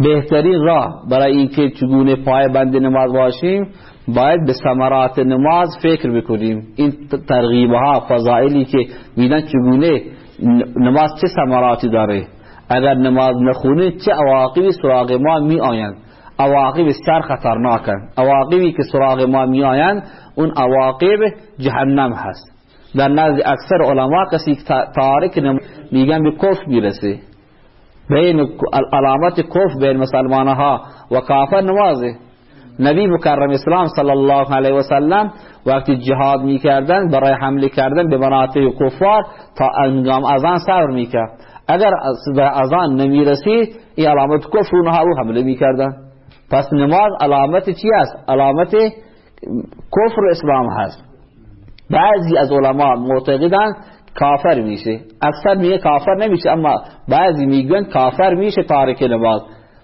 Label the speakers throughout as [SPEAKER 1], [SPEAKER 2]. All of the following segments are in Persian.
[SPEAKER 1] بهترین راه برای اینکه چگونه پای بند نماز باشیم باید به ثمرات نماز فکر بکنیم. این ترغیبها فضائلی که میدن چگونه نماز چه ثمراتی داره؟ اگر نماز نخونه چه عواقبی سراغ ما می آیند عواقب بسیار خطرناکن. عواقبی که سراغ ما می آیند اون عواقب جهنم هست. در نزد اکثر علما کسی تارک میگن به کفر می‌رسه. بین علامت کفر بین مسلمان ها و کافر نمازه نبی مکرم اسلام صلی الله علیه و سلم وقتی جهاد می‌کردن برای حمله کردن به مناطق کفار تا انجام ازان صبر می‌کرد. اگر به ازان نمی‌رسید این علامت کفر اونها رو حمله می‌کردن. پس نماز علامت چی است؟ علامت کفر اسلام هست. بعضی از علما معتقدن کافر میشه. اکثر میگه کافر نمیشه اما بعضی میگن کافر میشه تارک نماز.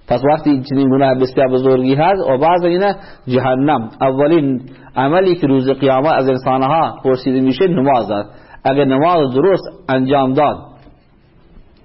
[SPEAKER 1] پس وقتی چنین گناه بسیار بزرگی هست و بعض اینه جهنم. اولین عملی که روز قیامت از انسانها پرسیده میشه نماز است. اگر نماز درست انجام داد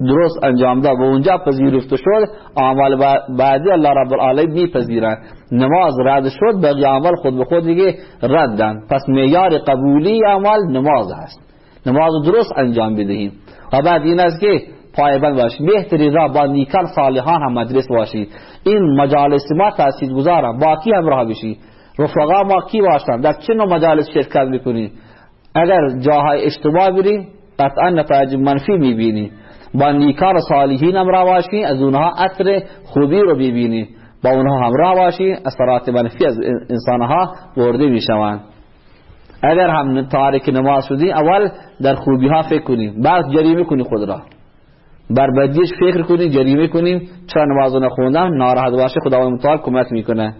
[SPEAKER 1] درست انجام داد و اونجا پذیرفته شد اعمال بعدی الله رب العالمین میپذیرن. نماز رد شد بقیه عمل خود به خود دیگه ردن. پس معیار قبولی عمل نماز هست نماز درست انجام بدهیم. و بعد این است که پایبند باشید. بهترین راه با نیکان صالحان هم مدرس باشید. این مجالس ما تأثیر گذارم. با کی همراه بشید؟ رفقا ما کی باشن در چه نوع مجالس شرکت می‌کنید؟ اگر جاهای اشتباه بریم قطعا نتایج منفی می‌بینی با نیکان صالحین همراه باشید از اونها اثر خوبی رو ببینی با اونها همراه باشید اثرات منفی از انسانها برده می‌شوند. اگر هم تارک نماز شدی اول در خوبی ها فکر کنیم بعد جریمه کنی خود را بر بدیش فکر کنی جریمه کنیم چرا نماز نخوندم؟ ناراحت باشه خداوند متعال کمک می‌کنه.